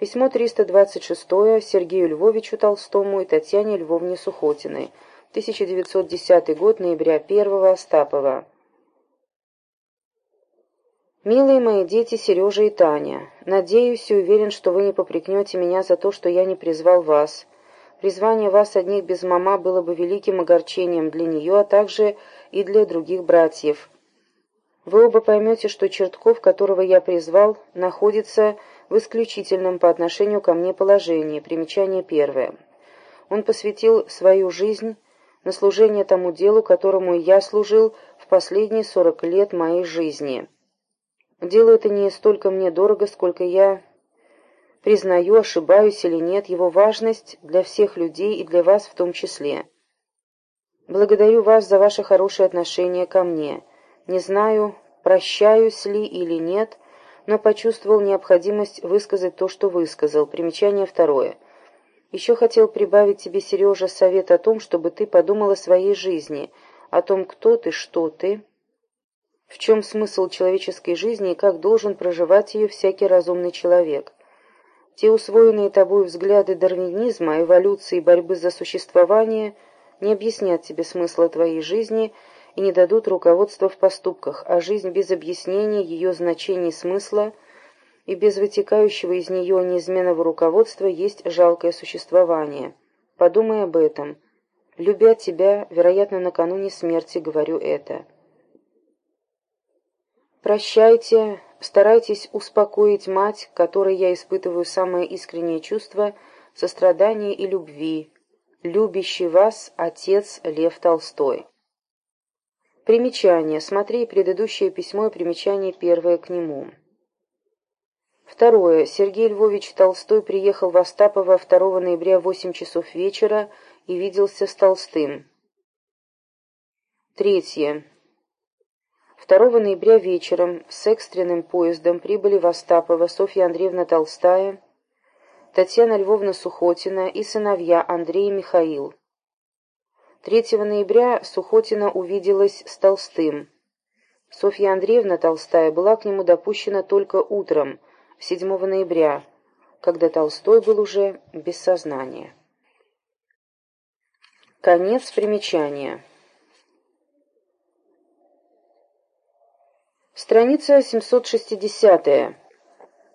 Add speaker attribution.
Speaker 1: Письмо 326 Сергею Львовичу Толстому и Татьяне Львовне Сухотиной. 1910 год, ноября 1 Остапова. Милые мои дети Сережа и Таня, надеюсь и уверен, что вы не попрекнете меня за то, что я не призвал вас. Призвание вас одних без мама было бы великим огорчением для нее, а также и для других братьев. Вы оба поймете, что Чертков, которого я призвал, находится в исключительном по отношению ко мне положении. Примечание первое. Он посвятил свою жизнь на служение тому делу, которому я служил в последние сорок лет моей жизни. Дело это не столько мне дорого, сколько я признаю, ошибаюсь или нет, его важность для всех людей и для вас в том числе. Благодарю вас за ваше хорошее отношение ко мне. Не знаю, прощаюсь ли или нет, но почувствовал необходимость высказать то, что высказал. Примечание второе. Еще хотел прибавить тебе, Сережа, совет о том, чтобы ты подумал о своей жизни, о том, кто ты, что ты, в чем смысл человеческой жизни и как должен проживать ее всякий разумный человек. Те усвоенные тобой взгляды дарвинизма, эволюции и борьбы за существование не объяснят тебе смысла твоей жизни и не дадут руководства в поступках, а жизнь без объяснения ее значения и смысла и без вытекающего из нее неизменного руководства есть жалкое существование. Подумай об этом. Любя тебя, вероятно, накануне смерти говорю это. Прощайте, старайтесь успокоить мать, которой я испытываю самое искреннее чувство сострадания и любви. Любящий вас отец Лев Толстой. Примечание. Смотри предыдущее письмо и примечание первое к нему. Второе. Сергей Львович Толстой приехал в Остапово 2 ноября в 8 часов вечера и виделся с Толстым. Третье. 2 ноября вечером с экстренным поездом прибыли в Остапово Софья Андреевна Толстая, Татьяна Львовна Сухотина и сыновья Андрей и Михаил. 3 ноября Сухотина увиделась с Толстым. Софья Андреевна Толстая была к нему допущена только утром, 7 ноября, когда Толстой был уже без сознания. Конец примечания. Страница 760.